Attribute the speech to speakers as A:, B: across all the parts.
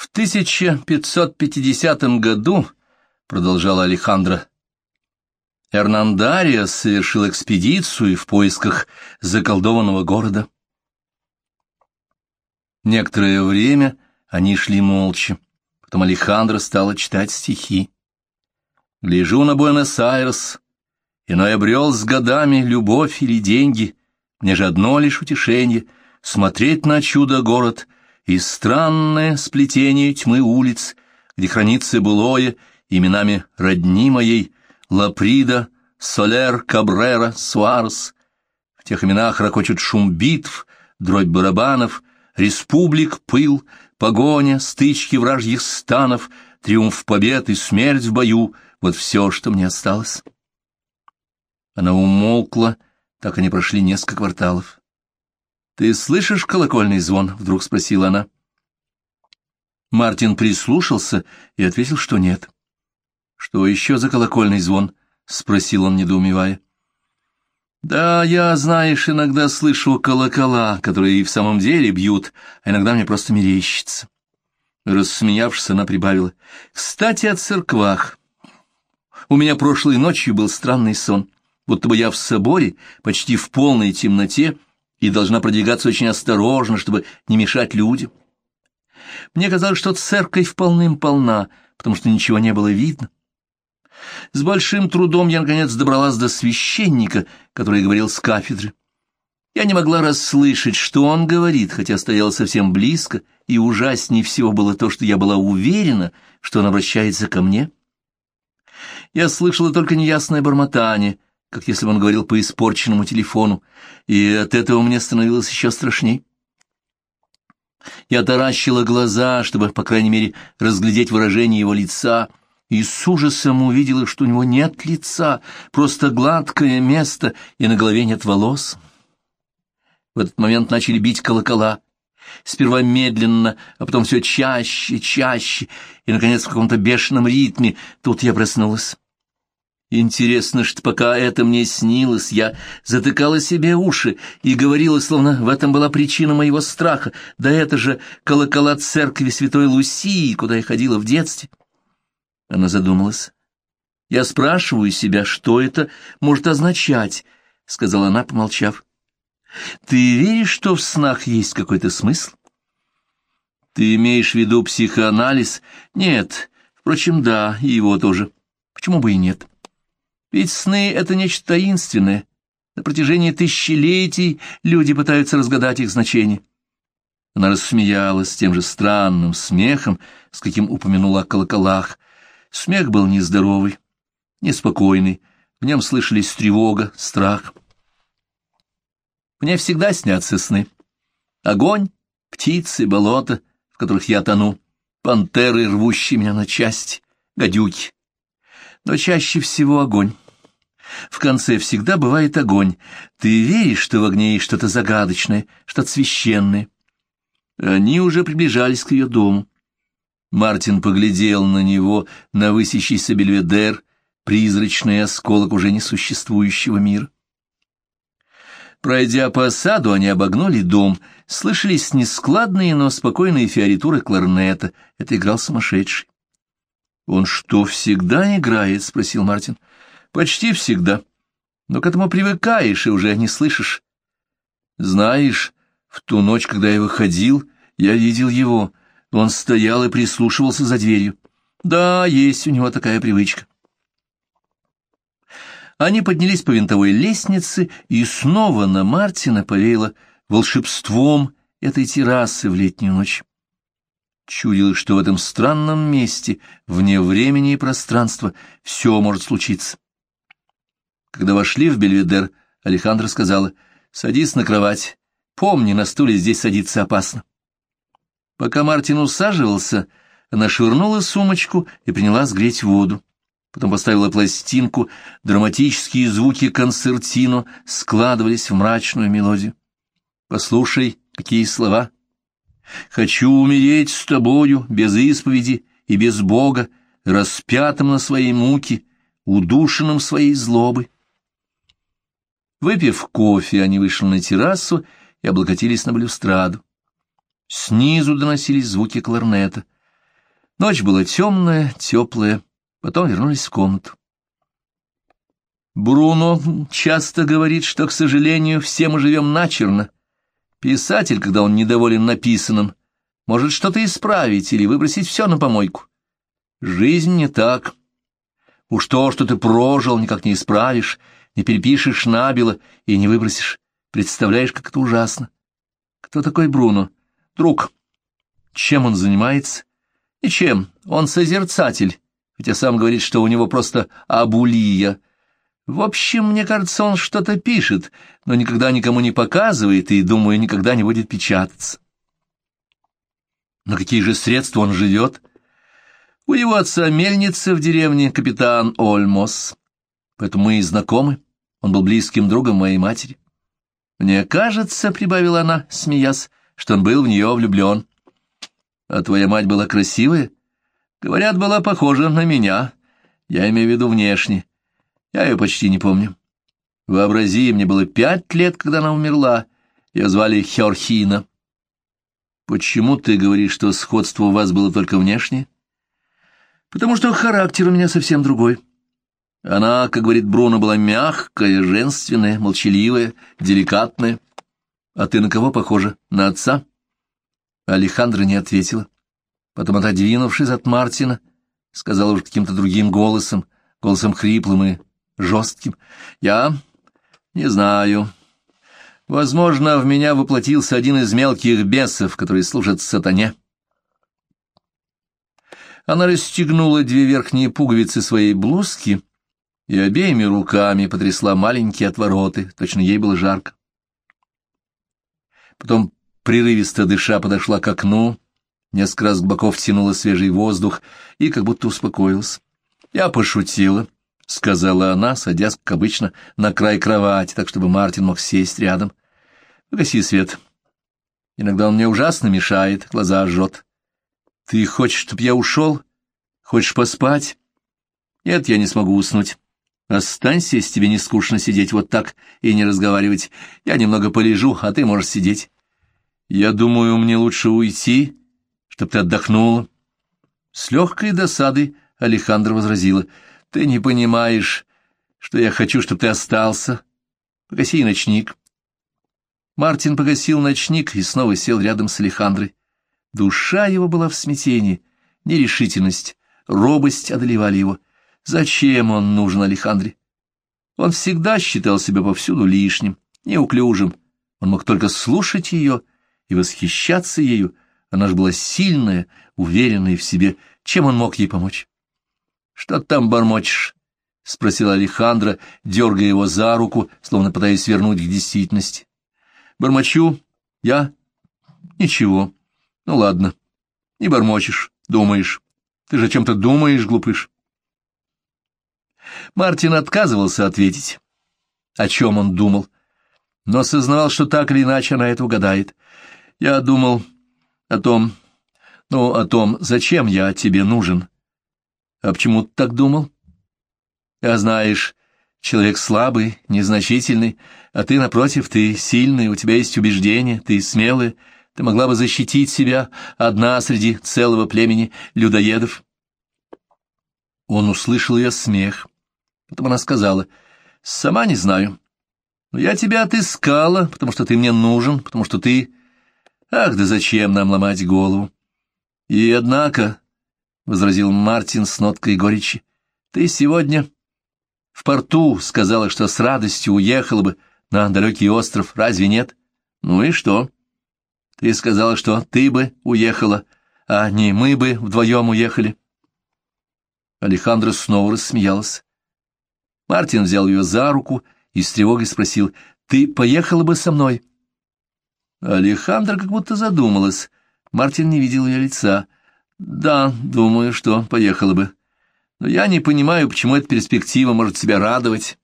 A: В 1550 году, продолжала Алехандро, Эрнандариас совершил экспедицию в поисках заколдованного города. Некоторое время они шли молча. Потом Алехандро стала читать стихи. «Гляжу на Буэнос-Айрес, иной обрел с годами любовь или деньги. Мне же одно лишь утешение — смотреть на чудо-город и странное сплетение тьмы улиц, где хранится былое именами родни моей, Лаприда, Солер, Кабрера, Суарес. В тех именах ракочет шум битв, дробь барабанов, республик, пыл, погоня, стычки вражьих станов, триумф побед и смерть в бою — вот все, что мне осталось. Она умолкла, так они прошли несколько кварталов. «Ты слышишь колокольный звон?» — вдруг спросила она. Мартин прислушался и ответил, что нет. «Что еще за колокольный звон?» — спросил он, недоумевая. «Да, я, знаешь, иногда слышу колокола, которые и в самом деле бьют, а иногда мне просто мерещится». Рассмеявшись, она прибавила. «Кстати, о церквах. У меня прошлой ночью был странный сон, будто бы я в соборе, почти в полной темноте, и должна продвигаться очень осторожно, чтобы не мешать людям. Мне казалось, что церковь полным-полна, потому что ничего не было видно. С большим трудом я, наконец, добралась до священника, который говорил с кафедры. Я не могла расслышать, что он говорит, хотя стояла совсем близко, и ужаснее всего было то, что я была уверена, что он обращается ко мне. Я слышала только неясное бормотание, как если бы он говорил по испорченному телефону, и от этого мне становилось еще страшней. Я таращила глаза, чтобы, по крайней мере, разглядеть выражение его лица — и с ужасом увидела, что у него нет лица, просто гладкое место, и на голове нет волос. В этот момент начали бить колокола. Сперва медленно, а потом все чаще, чаще, и, наконец, в каком-то бешеном ритме. Тут я проснулась. Интересно, что пока это мне снилось, я затыкала себе уши и говорила, словно в этом была причина моего страха. Да это же колокола церкви Святой Лусии, куда я ходила в детстве. Она задумалась. «Я спрашиваю себя, что это может означать», — сказала она, помолчав. «Ты веришь, что в снах есть какой-то смысл?» «Ты имеешь в виду психоанализ?» «Нет. Впрочем, да, и его тоже. Почему бы и нет? Ведь сны — это нечто таинственное. На протяжении тысячелетий люди пытаются разгадать их значение». Она рассмеялась тем же странным смехом, с каким упомянула о колоколах, Смех был нездоровый, неспокойный, в нем слышались тревога, страх. Мне всегда снятся сны. Огонь, птицы, болота, в которых я тону, пантеры, рвущие меня на части, гадюки. Но чаще всего огонь. В конце всегда бывает огонь. Ты веришь, что в огне есть что-то загадочное, что-то священное? Они уже приближались к ее дому. Мартин поглядел на него, на высящийся бельведер, призрачный осколок уже несуществующего мира. Пройдя по саду, они обогнули дом, слышались нескладные, но спокойные фиоритуры кларнета. Это играл сумасшедший. «Он что, всегда играет?» — спросил Мартин. «Почти всегда. Но к этому привыкаешь и уже не слышишь. Знаешь, в ту ночь, когда я выходил, я видел его. Он стоял и прислушивался за дверью. Да, есть у него такая привычка. Они поднялись по винтовой лестнице, и снова на Мартина повеяло волшебством этой террасы в летнюю ночь. Чудилось, что в этом странном месте, вне времени и пространства, все может случиться. Когда вошли в Бельведер, Алехандро сказала, «Садись на кровать. Помни, на стуле здесь садиться опасно». Пока Мартин усаживался, она швырнула сумочку и принялась греть воду. Потом поставила пластинку, драматические звуки концертино складывались в мрачную мелодию. «Послушай, какие слова!» «Хочу умереть с тобою, без исповеди и без Бога, распятым на своей муке, удушенным своей злобы». Выпив кофе, они вышли на террасу и облокотились на балюстраду. Снизу доносились звуки кларнета. Ночь была темная, теплая, потом вернулись в комнату. Бруно часто говорит, что, к сожалению, все мы живем начерно. Писатель, когда он недоволен написанным, может что-то исправить или выбросить все на помойку. Жизнь не так. Уж то, что ты прожил, никак не исправишь, не перепишешь набело и не выбросишь. Представляешь, как это ужасно. Кто такой Бруно? Друг. Чем он занимается? Ничем. Он созерцатель, хотя сам говорит, что у него просто абулия. В общем, мне кажется, он что-то пишет, но никогда никому не показывает и, думаю, никогда не будет печататься. На какие же средства он живет? У его отца мельница в деревне капитан Ольмос, поэтому мы и знакомы. Он был близким другом моей матери. Мне кажется, — прибавила она, смеясь, — что он был в нее влюблен. А твоя мать была красивая? Говорят, была похожа на меня. Я имею в виду внешне. Я ее почти не помню. Вообрази, мне было пять лет, когда она умерла. Ее звали Херхина. Почему ты говоришь, что сходство у вас было только внешне? Потому что характер у меня совсем другой. Она, как говорит Бруно, была мягкая, женственная, молчаливая, деликатная. А ты на кого похожа? На отца? Алехандра не ответила. Потом, отодвинувшись от Мартина, сказала уже каким-то другим голосом, голосом хриплым и жестким. Я не знаю. Возможно, в меня воплотился один из мелких бесов, которые служат сатане. Она расстегнула две верхние пуговицы своей блузки и обеими руками потрясла маленькие отвороты, точно ей было жарко. Потом, прерывисто дыша, подошла к окну, несколько раз боков тянула свежий воздух и как будто успокоилась. Я пошутила, — сказала она, садясь, как обычно, на край кровати, так чтобы Мартин мог сесть рядом. — Гаси свет. Иногда он мне ужасно мешает, глаза жжет. — Ты хочешь, чтобы я ушел? Хочешь поспать? — Нет, я не смогу уснуть. Останься, если тебе не скучно сидеть вот так и не разговаривать. Я немного полежу, а ты можешь сидеть. Я думаю, мне лучше уйти, чтоб ты отдохнула. С легкой досадой Алехандро возразила. Ты не понимаешь, что я хочу, чтобы ты остался. Погаси ночник. Мартин погасил ночник и снова сел рядом с Алехандрой. Душа его была в смятении, нерешительность, робость одолевали его — Зачем он нужен Алехандре? Он всегда считал себя повсюду лишним, неуклюжим. Он мог только слушать ее и восхищаться ею. Она же была сильная, уверенная в себе. Чем он мог ей помочь? — Что там бормочешь? — спросила Алехандра, дергая его за руку, словно пытаясь вернуть к действительности. — Бормочу. Я? — Ничего. Ну ладно. Не бормочешь, думаешь. Ты же о чем-то думаешь, глупыш. Мартин отказывался ответить, о чем он думал, но осознавал, что так или иначе она это угадает. Я думал о том, ну, о том, зачем я тебе нужен. А почему ты так думал? А знаешь, человек слабый, незначительный, а ты, напротив, ты сильный, у тебя есть убеждения, ты смелый, ты могла бы защитить себя одна среди целого племени людоедов. Он услышал ее смех. Потом она сказала, «Сама не знаю. Но я тебя отыскала, потому что ты мне нужен, потому что ты... Ах, да зачем нам ломать голову?» «И однако», — возразил Мартин с ноткой горечи, — «ты сегодня в порту сказала, что с радостью уехала бы на далекий остров, разве нет? Ну и что? Ты сказала, что ты бы уехала, а не мы бы вдвоем уехали». Алехандро снова рассмеялась. Мартин взял ее за руку и с тревогой спросил, «Ты поехала бы со мной?» Алехандра как будто задумалась. Мартин не видел ее лица. «Да, думаю, что поехала бы. Но я не понимаю, почему эта перспектива может тебя радовать».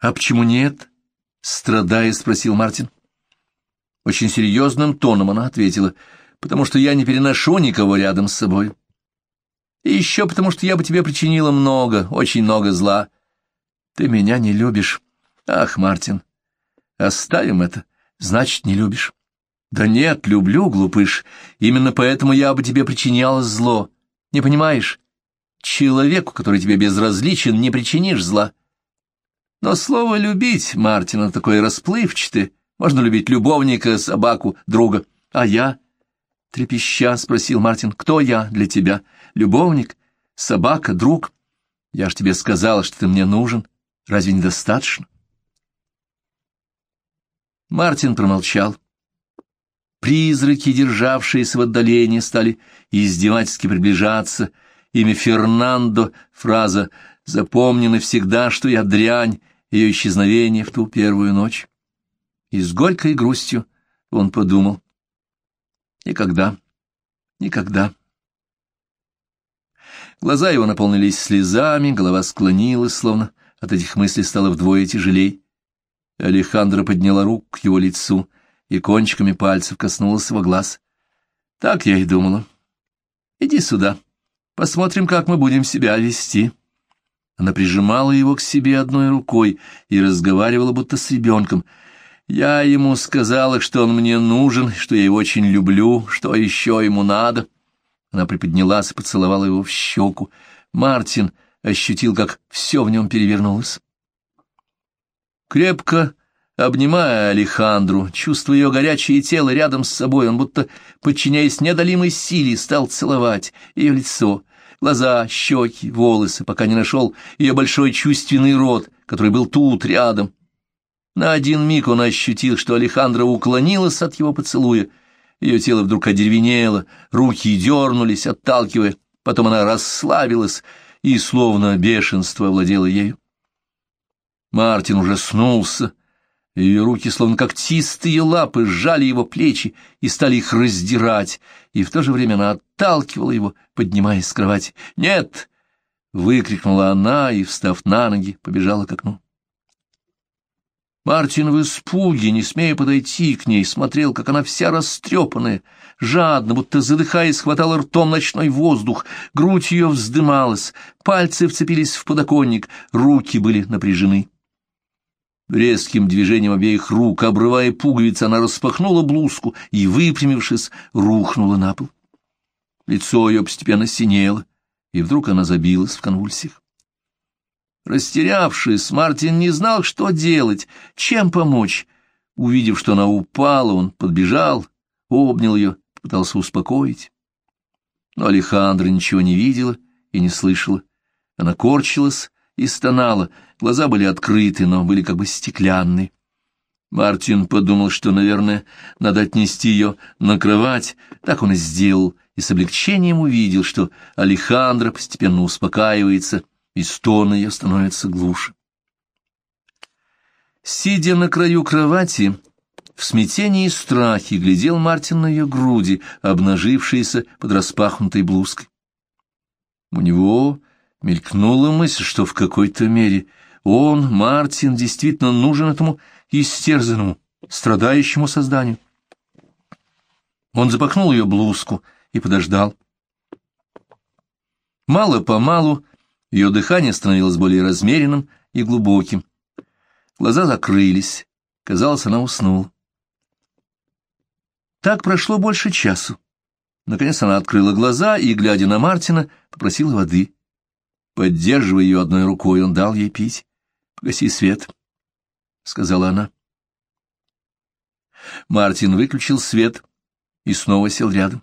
A: «А почему нет?» — страдая, спросил Мартин. Очень серьезным тоном она ответила, «Потому что я не переношу никого рядом с собой. И еще потому, что я бы тебе причинила много, очень много зла. Ты меня не любишь. Ах, Мартин, оставим это. Значит, не любишь. Да нет, люблю, глупыш. Именно поэтому я бы тебе причиняла зло. Не понимаешь? Человеку, который тебе безразличен, не причинишь зла. Но слово «любить» Мартина такое расплывчатое. Можно любить любовника, собаку, друга. А я? Трепеща спросил Мартин, кто я для тебя? Любовник? Собака? Друг? Я ж тебе сказала, что ты мне нужен. Разве недостаточно? Мартин промолчал. Призраки, державшиеся в отдалении, стали издевательски приближаться. Имя Фернандо, фраза «Запомни навсегда, что я дрянь», ее исчезновение в ту первую ночь. И с горькой грустью он подумал. Никогда, никогда. Глаза его наполнились слезами, голова склонилась, словно от этих мыслей стало вдвое тяжелей. Алехандро подняла руку к его лицу и кончиками пальцев коснулась его глаз. Так я и думала. Иди сюда, посмотрим, как мы будем себя вести. Она прижимала его к себе одной рукой и разговаривала будто с ребенком. Я ему сказала, что он мне нужен, что я его очень люблю, что еще ему надо. Она приподнялась и поцеловала его в щеку. Мартин ощутил, как все в нем перевернулось. Крепко обнимая Алехандру, чувствуя ее горячее тело рядом с собой, он будто, подчиняясь неодолимой силе, стал целовать ее лицо, глаза, щеки, волосы, пока не нашел ее большой чувственный рот, который был тут, рядом. На один миг он ощутил, что Алехандра уклонилась от его поцелуя, ее тело вдруг одеревенело, руки дернулись, отталкивая, потом она расслабилась, и словно бешенство овладело ею. Мартин ужаснулся, ее руки, словно когтистые лапы, сжали его плечи и стали их раздирать, и в то же время она отталкивала его, поднимаясь с кровати. «Нет!» — выкрикнула она и, встав на ноги, побежала к окну. Мартин в испуге, не смея подойти к ней, смотрел, как она вся растрепанная, жадно, будто задыхаясь, хватала ртом ночной воздух, грудь ее вздымалась, пальцы вцепились в подоконник, руки были напряжены. Резким движением обеих рук, обрывая пуговицы, она распахнула блузку и, выпрямившись, рухнула на пол. Лицо ее постепенно синело, и вдруг она забилась в конвульсиях. Растерявшись, Мартин не знал, что делать, чем помочь. Увидев, что она упала, он подбежал, обнял ее, пытался успокоить. Но Алехандра ничего не видела и не слышала. Она корчилась и стонала, глаза были открыты, но были как бы стеклянные. Мартин подумал, что, наверное, надо отнести ее на кровать. Так он и сделал, и с облегчением увидел, что Алехандра постепенно успокаивается, и стоны ее становятся глуше. Сидя на краю кровати, в смятении и страхе глядел Мартин на ее груди, обнажившиеся под распахнутой блузкой. У него Мелькнула мысль, что в какой-то мере он, Мартин, действительно нужен этому истерзанному, страдающему созданию. Он запахнул ее блузку и подождал. Мало-помалу ее дыхание становилось более размеренным и глубоким. Глаза закрылись, казалось, она уснула. Так прошло больше часу. Наконец она открыла глаза и, глядя на Мартина, попросила воды. Поддерживая ее одной рукой, он дал ей пить. «Погаси свет», — сказала она. Мартин выключил свет и снова сел рядом.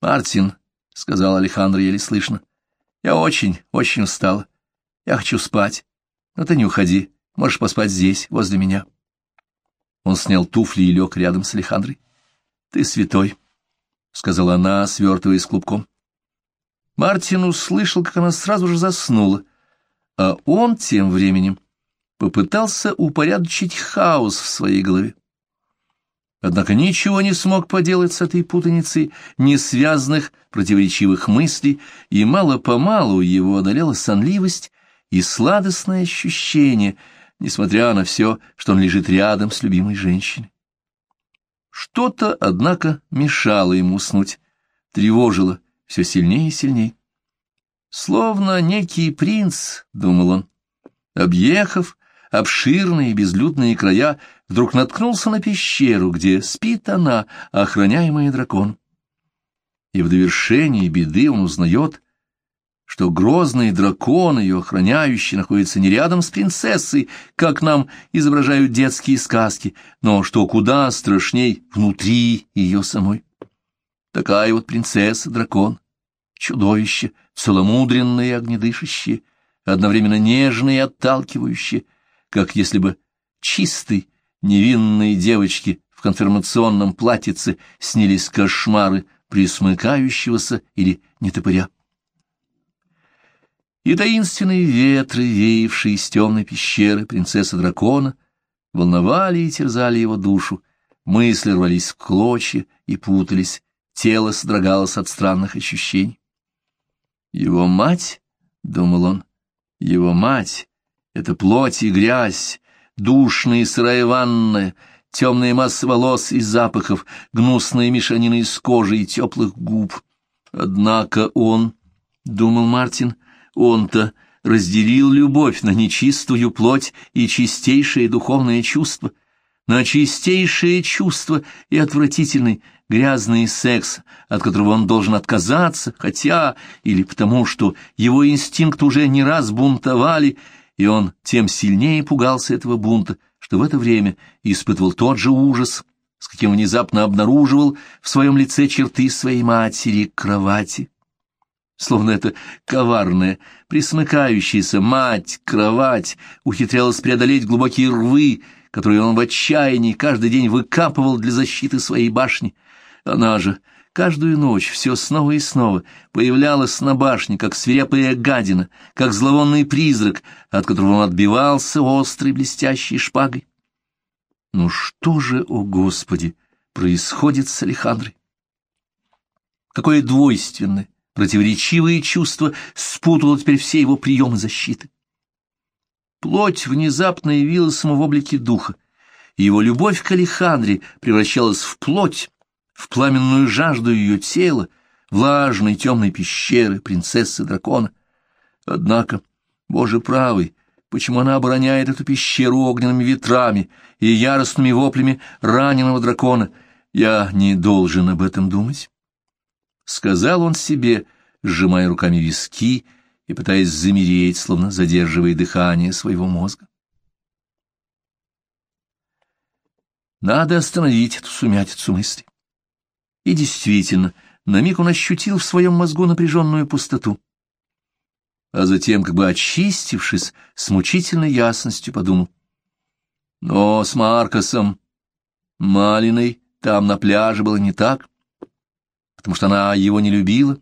A: «Мартин», — сказал Александр еле слышно, — «я очень, очень устала. Я хочу спать. Но ты не уходи, можешь поспать здесь, возле меня». Он снял туфли и лег рядом с Алехандрой. «Ты святой», — сказала она, свертываясь клубком. Мартин услышал, как она сразу же заснула, а он тем временем попытался упорядочить хаос в своей голове. Однако ничего не смог поделать с этой путаницей несвязанных противоречивых мыслей, и мало-помалу его одолела сонливость и сладостное ощущение, несмотря на все, что он лежит рядом с любимой женщиной. Что-то, однако, мешало ему уснуть, тревожило, все сильнее и сильнее. Словно некий принц, — думал он, объехав обширные безлюдные края, вдруг наткнулся на пещеру, где спит она, охраняемая дракон. И в довершении беды он узнает, что грозный дракон, ее охраняющий, находится не рядом с принцессой, как нам изображают детские сказки, но что куда страшней внутри ее самой. Такая вот принцесса-дракон, чудовище, целомудренное и огнедышащее, одновременно нежное и отталкивающее, как если бы чистой, невинной девочке в конфирмационном платьице снились кошмары присмыкающегося или нетопыря. И таинственные ветры, веявшие из темной пещеры принцессы-дракона, волновали и терзали его душу, мысли рвались в клочья и путались, тело содрогалось от странных ощущений. Его мать, — думал он, — его мать — это плоть и грязь, душная и сырая ванная, темная масса волос и запахов, гнусные мешанины из кожи и теплых губ. Однако он, — думал Мартин, — он-то разделил любовь на нечистую плоть и чистейшее духовное чувство, на чистейшее чувство и отвратительный грязный секс, от которого он должен отказаться, хотя, или потому что его инстинкт уже не раз бунтовали, и он тем сильнее пугался этого бунта, что в это время испытывал тот же ужас, с каким внезапно обнаруживал в своем лице черты своей матери кровати словно эта коварная, присмыкающаяся мать-кровать ухитрялась преодолеть глубокие рвы, которые он в отчаянии каждый день выкапывал для защиты своей башни. Она же каждую ночь все снова и снова появлялась на башне, как свирепая гадина, как зловонный призрак, от которого он отбивался острой блестящей шпагой. Ну что же, о Господи, происходит с Алехандрой? Какое двойственное, Противоречивые чувства спутало теперь все его приемы защиты. Плоть внезапно явилась ему в облике духа, и его любовь к Алехандре превращалась в плоть, в пламенную жажду ее тела, влажной темной пещеры принцессы-дракона. Однако, Боже правый, почему она обороняет эту пещеру огненными ветрами и яростными воплями раненого дракона? Я не должен об этом думать. — сказал он себе, сжимая руками виски и пытаясь замереть, словно задерживая дыхание своего мозга. Надо остановить эту сумятицу мысли. И действительно, на миг он ощутил в своем мозгу напряженную пустоту. А затем, как бы очистившись, с мучительной ясностью подумал. Но с Маркосом, Малиной, там на пляже было не так потому что она его не любила.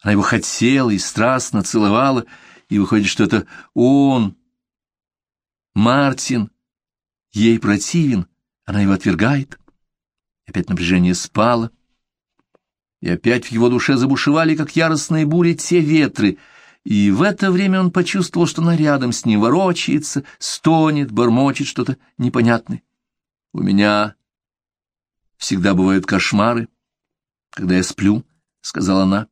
A: Она его хотела и страстно целовала, и выходит, что это он, Мартин, ей противен, она его отвергает. Опять напряжение спало, и опять в его душе забушевали, как яростные бури, те ветры, и в это время он почувствовал, что она рядом с ним ворочается, стонет, бормочет что-то непонятное. У меня всегда бывают кошмары, когда я сплю, — сказала она.